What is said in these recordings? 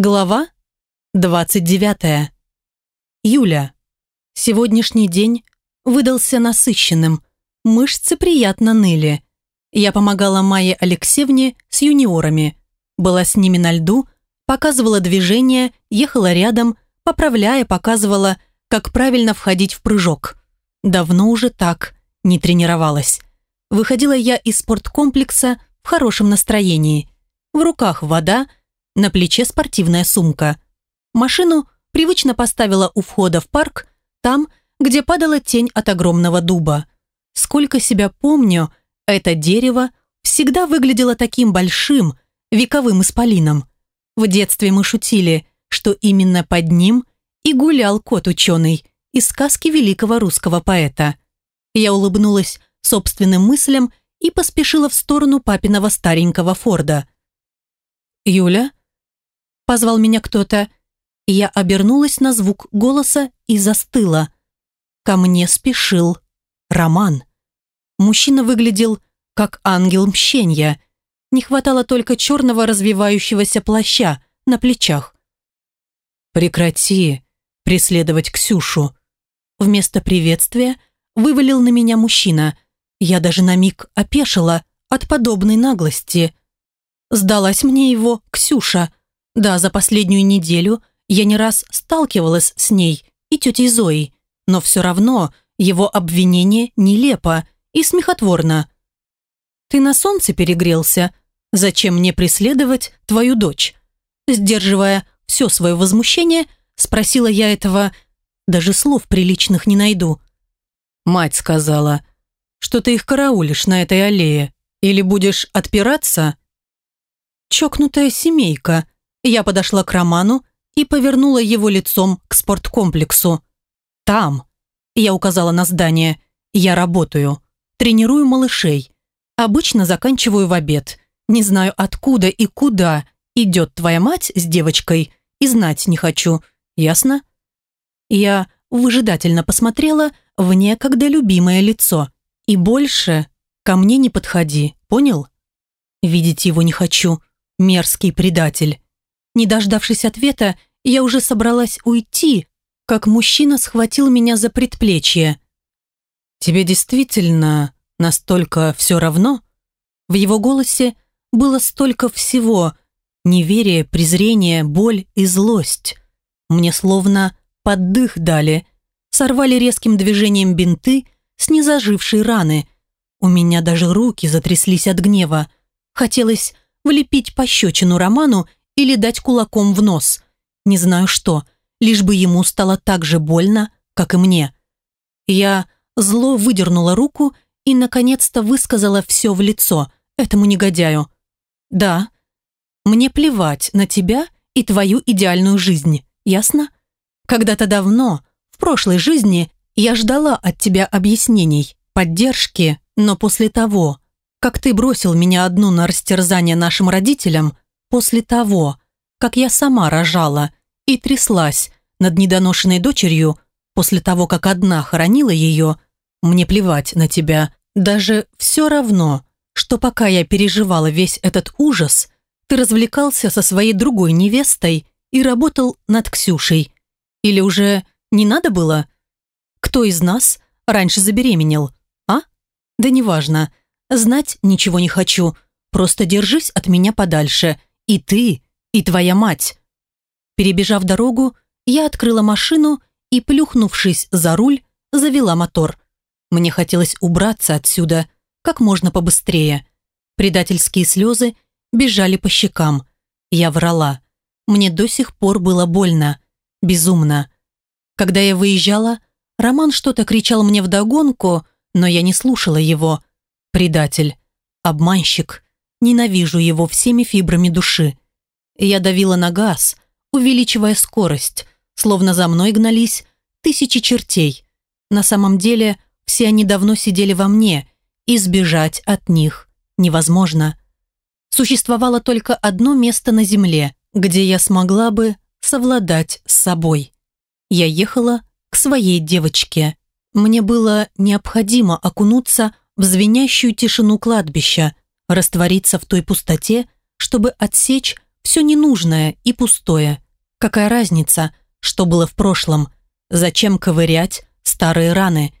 Глава 29. Юля. Сегодняшний день выдался насыщенным. Мышцы приятно ныли. Я помогала Майе Алексеевне с юниорами. Была с ними на льду, показывала движения, ехала рядом, поправляя, показывала, как правильно входить в прыжок. Давно уже так не тренировалась. Выходила я из спорткомплекса в хорошем настроении. В руках вода – на плече спортивная сумка. Машину привычно поставила у входа в парк, там, где падала тень от огромного дуба. Сколько себя помню, это дерево всегда выглядело таким большим, вековым исполином. В детстве мы шутили, что именно под ним и гулял кот-ученый из сказки великого русского поэта. Я улыбнулась собственным мыслям и поспешила в сторону папиного старенького Форда. «Юля?» Позвал меня кто-то. Я обернулась на звук голоса и застыла. Ко мне спешил Роман. Мужчина выглядел как ангел мщения. Не хватало только черного развивающегося плаща на плечах. «Прекрати преследовать Ксюшу». Вместо приветствия вывалил на меня мужчина. Я даже на миг опешила от подобной наглости. Сдалась мне его Ксюша. Да, за последнюю неделю я не раз сталкивалась с ней и тетей Зоей, но все равно его обвинение нелепо и смехотворно. «Ты на солнце перегрелся? Зачем мне преследовать твою дочь?» Сдерживая все свое возмущение, спросила я этого, даже слов приличных не найду. Мать сказала, что ты их караулишь на этой аллее, или будешь отпираться? Чокнутая семейка, я подошла к Роману и повернула его лицом к спорткомплексу. «Там», – я указала на здание, – «я работаю, тренирую малышей. Обычно заканчиваю в обед. Не знаю, откуда и куда идет твоя мать с девочкой, и знать не хочу. Ясно?» Я выжидательно посмотрела в некогда любимое лицо. «И больше ко мне не подходи, понял?» «Видеть его не хочу, мерзкий предатель». Не дождавшись ответа, я уже собралась уйти, как мужчина схватил меня за предплечье. «Тебе действительно настолько все равно?» В его голосе было столько всего – неверие, презрение, боль и злость. Мне словно поддых дали, сорвали резким движением бинты с незажившей раны. У меня даже руки затряслись от гнева. Хотелось влепить пощечину Роману или дать кулаком в нос. Не знаю что, лишь бы ему стало так же больно, как и мне. Я зло выдернула руку и, наконец-то, высказала все в лицо этому негодяю. «Да, мне плевать на тебя и твою идеальную жизнь, ясно? Когда-то давно, в прошлой жизни, я ждала от тебя объяснений, поддержки, но после того, как ты бросил меня одну на растерзание нашим родителям, после того, как я сама рожала и тряслась над недоношенной дочерью, после того, как одна хоронила ее, мне плевать на тебя. Даже все равно, что пока я переживала весь этот ужас, ты развлекался со своей другой невестой и работал над Ксюшей. Или уже не надо было? Кто из нас раньше забеременел, а? Да неважно. Знать ничего не хочу. Просто держись от меня подальше. И ты, и твоя мать. Перебежав дорогу, я открыла машину и, плюхнувшись за руль, завела мотор. Мне хотелось убраться отсюда как можно побыстрее. Предательские слезы бежали по щекам. Я врала. Мне до сих пор было больно. Безумно. Когда я выезжала, Роман что-то кричал мне вдогонку, но я не слушала его. Предатель. Обманщик. Ненавижу его всеми фибрами души. Я давила на газ, увеличивая скорость, словно за мной гнались тысячи чертей. На самом деле, все они давно сидели во мне, и сбежать от них невозможно. Существовало только одно место на земле, где я смогла бы совладать с собой. Я ехала к своей девочке. Мне было необходимо окунуться в звенящую тишину кладбища, раствориться в той пустоте, чтобы отсечь Все ненужное и пустое. Какая разница, что было в прошлом? Зачем ковырять старые раны?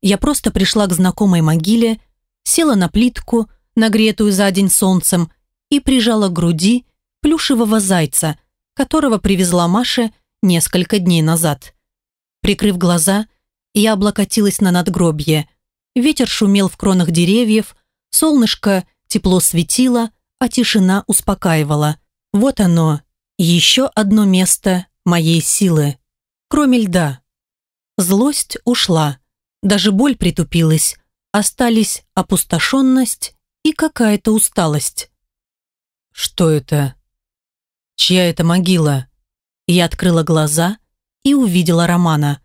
Я просто пришла к знакомой могиле, села на плитку, нагретую за день солнцем, и прижала к груди плюшевого зайца, которого привезла Маша несколько дней назад. Прикрыв глаза, я облокотилась на надгробье. Ветер шумел в кронах деревьев, солнышко тепло светило, а тишина успокаивала. Вот оно, еще одно место моей силы. Кроме льда. Злость ушла, даже боль притупилась, остались опустошенность и какая-то усталость. «Что это? Чья это могила?» Я открыла глаза и увидела Романа.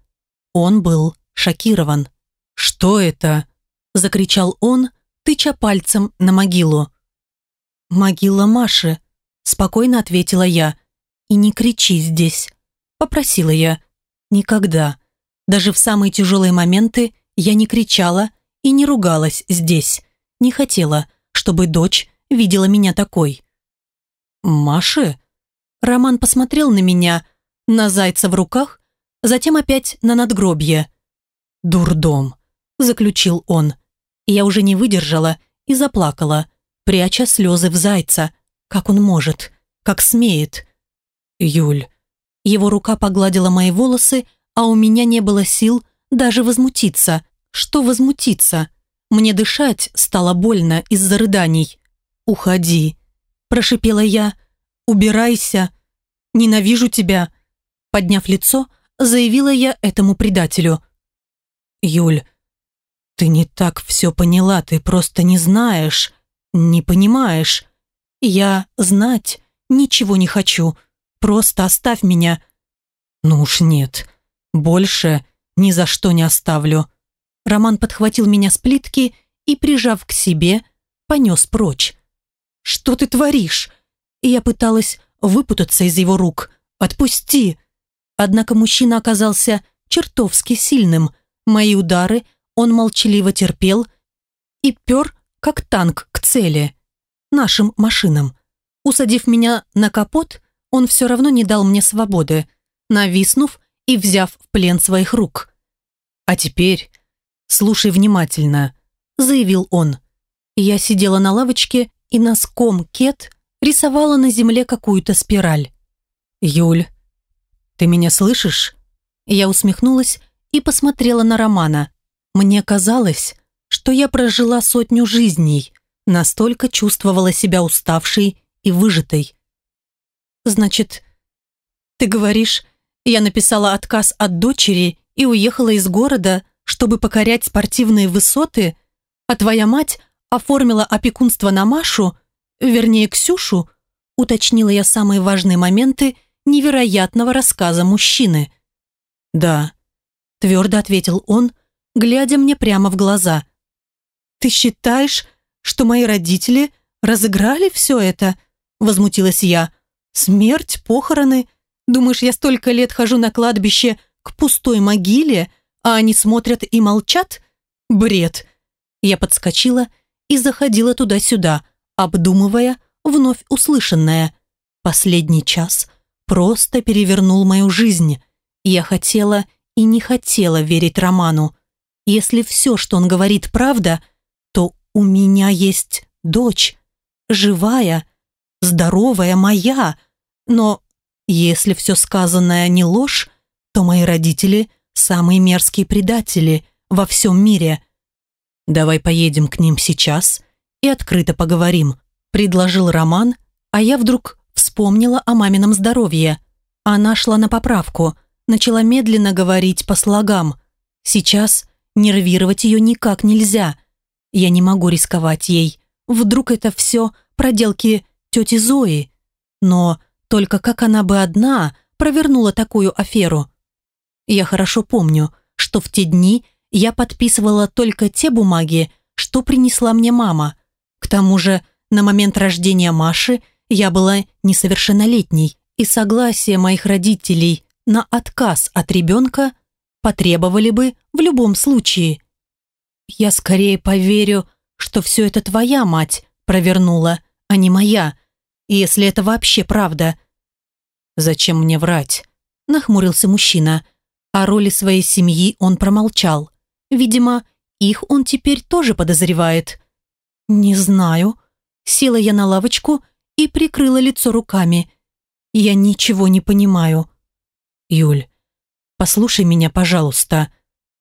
Он был шокирован. «Что это?» – закричал он, тыча пальцем на могилу. «Могила Маши», – спокойно ответила я. «И не кричи здесь», – попросила я. «Никогда. Даже в самые тяжелые моменты я не кричала и не ругалась здесь. Не хотела, чтобы дочь видела меня такой». «Маши?» Роман посмотрел на меня, на зайца в руках, затем опять на надгробье. «Дурдом», – заключил он. Я уже не выдержала и заплакала, пряча слезы в зайца. Как он может? Как смеет? Юль. Его рука погладила мои волосы, а у меня не было сил даже возмутиться. Что возмутиться? Мне дышать стало больно из-за рыданий. «Уходи», – прошипела я. «Убирайся. Ненавижу тебя». Подняв лицо, заявила я этому предателю. «Юль, ты не так все поняла, ты просто не знаешь, не понимаешь. Я знать ничего не хочу, просто оставь меня». «Ну уж нет, больше ни за что не оставлю». Роман подхватил меня с плитки и, прижав к себе, понес прочь. «Что ты творишь?» Я пыталась выпутаться из его рук. «Отпусти!» Однако мужчина оказался чертовски сильным. Мои удары он молчаливо терпел и пер, как танк, к цели. Нашим машинам. Усадив меня на капот, он все равно не дал мне свободы, нависнув и взяв в плен своих рук. «А теперь слушай внимательно», — заявил он. Я сидела на лавочке и носком кет рисовала на земле какую-то спираль. «Юль, ты меня слышишь?» Я усмехнулась и посмотрела на Романа. Мне казалось, что я прожила сотню жизней, настолько чувствовала себя уставшей и выжатой. «Значит, ты говоришь, я написала отказ от дочери и уехала из города, чтобы покорять спортивные высоты, а твоя мать оформила опекунство на Машу, вернее, Ксюшу, уточнила я самые важные моменты невероятного рассказа мужчины. «Да», – твердо ответил он, глядя мне прямо в глаза. «Ты считаешь, что мои родители разыграли все это?» – возмутилась я. «Смерть, похороны? Думаешь, я столько лет хожу на кладбище к пустой могиле, а они смотрят и молчат? Бред!» Я подскочила и заходила туда-сюда, обдумывая вновь услышанное. Последний час просто перевернул мою жизнь. Я хотела и не хотела верить Роману. Если все, что он говорит, правда, то у меня есть дочь, живая, здоровая, моя. Но если все сказанное не ложь, то мои родители – самые мерзкие предатели во всем мире. Давай поедем к ним сейчас и открыто поговорим предложил Роман, а я вдруг вспомнила о мамином здоровье. Она шла на поправку, начала медленно говорить по слогам. Сейчас нервировать ее никак нельзя. Я не могу рисковать ей. Вдруг это все проделки тети Зои. Но только как она бы одна провернула такую аферу? Я хорошо помню, что в те дни я подписывала только те бумаги, что принесла мне мама. К тому же на момент рождения Маши я была несовершеннолетней, и согласие моих родителей на отказ от ребенка потребовали бы в любом случае. Я скорее поверю, что все это твоя мать провернула, а не моя. если это вообще правда. «Зачем мне врать?» – нахмурился мужчина. О роли своей семьи он промолчал. Видимо, их он теперь тоже подозревает. «Не знаю». Села я на лавочку и прикрыла лицо руками. «Я ничего не понимаю». «Юль, послушай меня, пожалуйста».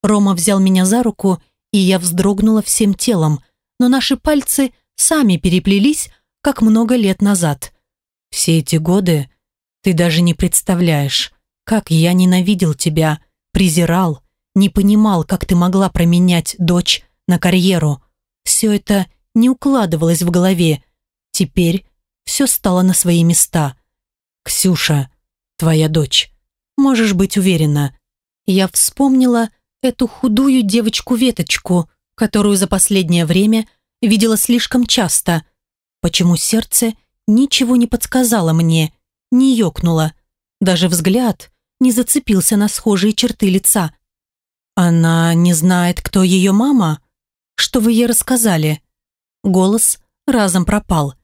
Рома взял меня за руку, и я вздрогнула всем телом, но наши пальцы сами переплелись, как много лет назад. Все эти годы ты даже не представляешь, как я ненавидел тебя, презирал, не понимал, как ты могла променять дочь на карьеру. Все это не укладывалось в голове. Теперь все стало на свои места. Ксюша, твоя дочь. Можешь быть уверена. Я вспомнила эту худую девочку-веточку, которую за последнее время видела слишком часто. Почему сердце ничего не подсказало мне, не ёкнуло. Даже взгляд не зацепился на схожие черты лица. «Она не знает, кто ее мама? Что вы ей рассказали?» Голос разом пропал.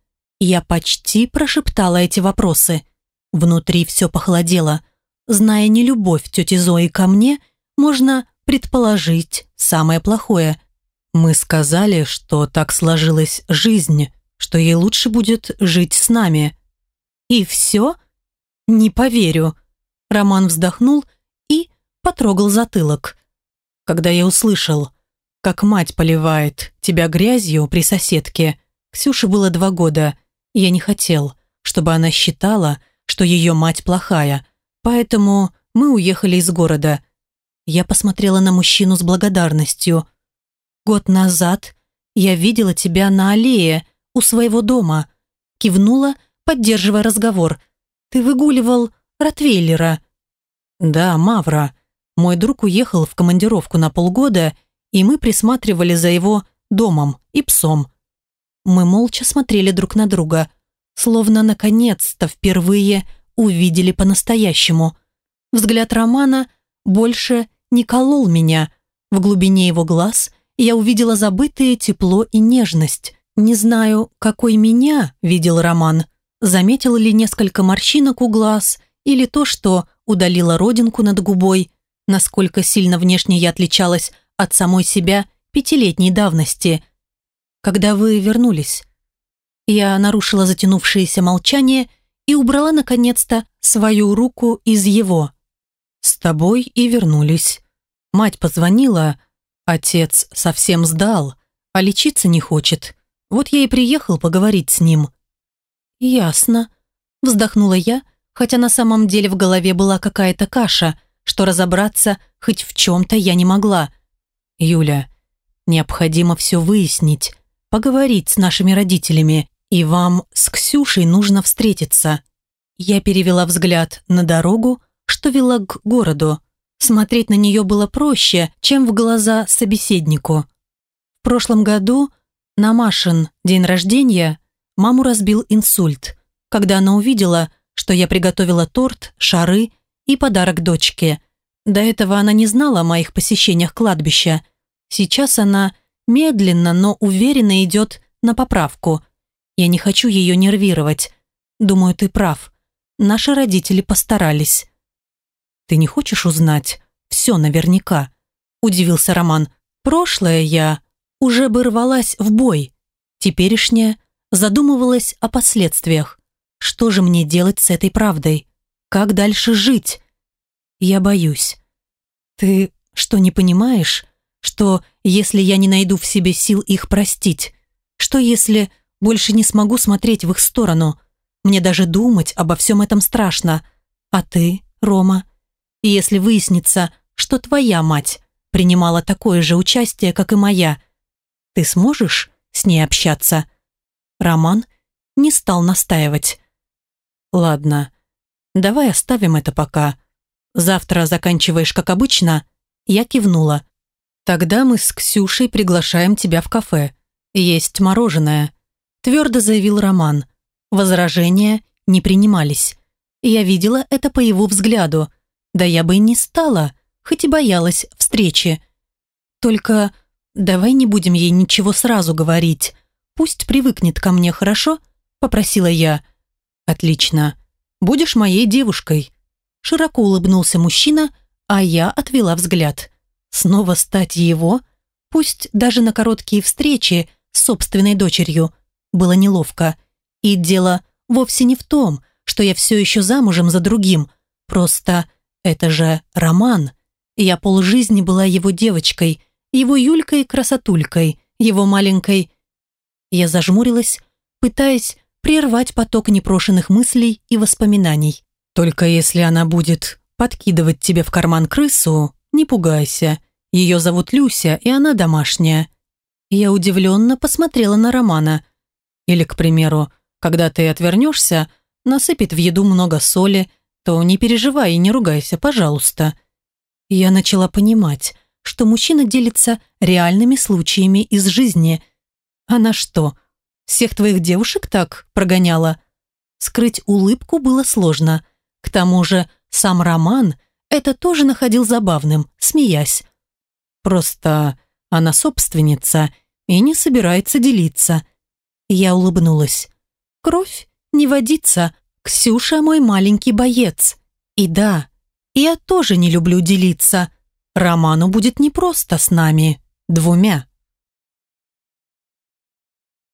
Я почти прошептала эти вопросы. Внутри все похолодело. Зная нелюбовь тети Зои ко мне, можно предположить самое плохое. Мы сказали, что так сложилась жизнь, что ей лучше будет жить с нами. И все? Не поверю. Роман вздохнул и потрогал затылок. Когда я услышал, как мать поливает тебя грязью при соседке, Ксюше было два года, я не хотел, чтобы она считала, что ее мать плохая, поэтому мы уехали из города. Я посмотрела на мужчину с благодарностью. «Год назад я видела тебя на аллее у своего дома», кивнула, поддерживая разговор. «Ты выгуливал Ротвейлера». «Да, Мавра. Мой друг уехал в командировку на полгода, и мы присматривали за его домом и псом». Мы молча смотрели друг на друга, словно наконец-то впервые увидели по-настоящему. Взгляд Романа больше не колол меня. В глубине его глаз я увидела забытое тепло и нежность. Не знаю, какой меня видел Роман. Заметил ли несколько морщинок у глаз или то, что удалила родинку над губой, насколько сильно внешне я отличалась от самой себя пятилетней давности. Когда вы вернулись, я нарушила затянувшееся молчание и убрала, наконец-то, свою руку из его. С тобой и вернулись. Мать позвонила, отец совсем сдал, а лечиться не хочет. Вот я и приехал поговорить с ним. Ясно. Вздохнула я, хотя на самом деле в голове была какая-то каша, что разобраться хоть в чем-то я не могла. «Юля, необходимо все выяснить, поговорить с нашими родителями, и вам с Ксюшей нужно встретиться». Я перевела взгляд на дорогу, что вела к городу. Смотреть на нее было проще, чем в глаза собеседнику. В прошлом году на Машин день рождения маму разбил инсульт, когда она увидела, что я приготовила торт, шары и подарок дочке. До этого она не знала о моих посещениях кладбища. Сейчас она медленно, но уверенно идет на поправку. Я не хочу ее нервировать. Думаю, ты прав. Наши родители постарались. Ты не хочешь узнать все наверняка? Удивился Роман. Прошлое я уже бы рвалась в бой. Теперешняя задумывалась о последствиях. Что же мне делать с этой правдой? Как дальше жить? Я боюсь. Ты что, не понимаешь, что если я не найду в себе сил их простить? Что если больше не смогу смотреть в их сторону? Мне даже думать обо всем этом страшно. А ты, Рома? Если выяснится, что твоя мать принимала такое же участие, как и моя, ты сможешь с ней общаться?» Роман не стал настаивать. «Ладно, давай оставим это пока. Завтра заканчиваешь, как обычно?» Я кивнула. «Тогда мы с Ксюшей приглашаем тебя в кафе. Есть мороженое», твердо заявил Роман. Возражения не принимались. Я видела это по его взгляду. Да я бы и не стала, хоть и боялась встречи. Только давай не будем ей ничего сразу говорить. Пусть привыкнет ко мне, хорошо?» – попросила я. Отлично. Будешь моей девушкой. Широко улыбнулся мужчина, а я отвела взгляд. Снова стать его, пусть даже на короткие встречи с собственной дочерью, было неловко. И дело вовсе не в том, что я все еще замужем за другим, просто это же роман. Я полжизни была его девочкой, его Юлькой-красотулькой, его маленькой... Я зажмурилась, пытаясь прервать поток непрошенных мыслей и воспоминаний. Только если она будет подкидывать тебе в карман крысу, не пугайся. Ее зовут Люся, и она домашняя. Я удивленно посмотрела на Романа. Или, к примеру, когда ты отвернешься, насыпет в еду много соли, то не переживай и не ругайся, пожалуйста. Я начала понимать, что мужчина делится реальными случаями из жизни. Она что, всех твоих девушек так прогоняла? Скрыть улыбку было сложно. К тому же сам Роман это тоже находил забавным, смеясь. Просто она собственница и не собирается делиться. Я улыбнулась. Кровь не водится. Ксюша мой маленький боец. И да, я тоже не люблю делиться. Роману будет непросто с нами, двумя.